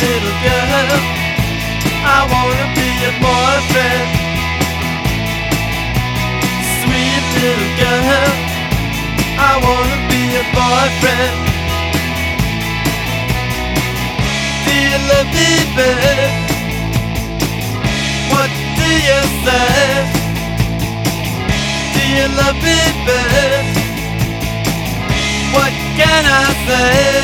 girl. I wanna be a boyfriend. Sweet little girl. I wanna be a boyfriend. Do you love me, babe? What do you say? Do you love me, babe? What can I say?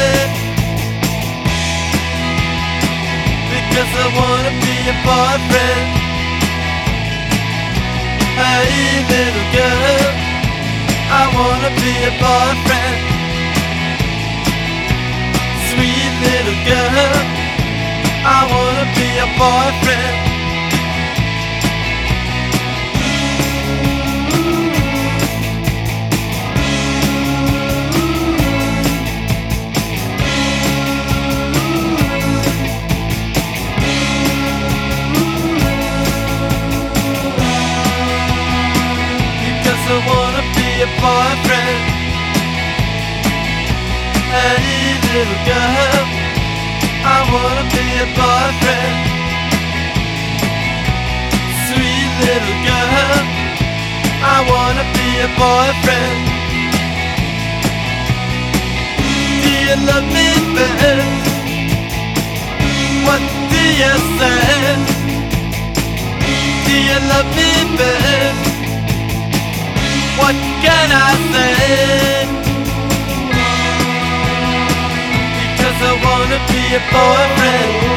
Because I wanna be a boyfriend. Hey, little girl, I wanna be a boyfriend. Sweet little girl, I wanna be a boyfriend. Boyfriend. Hey, little girl, I wanna be a boyfriend. Sweet little girl, I wanna be a boyfriend. Do you love me, babe? What do you say? Do you love me, babe? What can I say? Because I wanna be a boyfriend.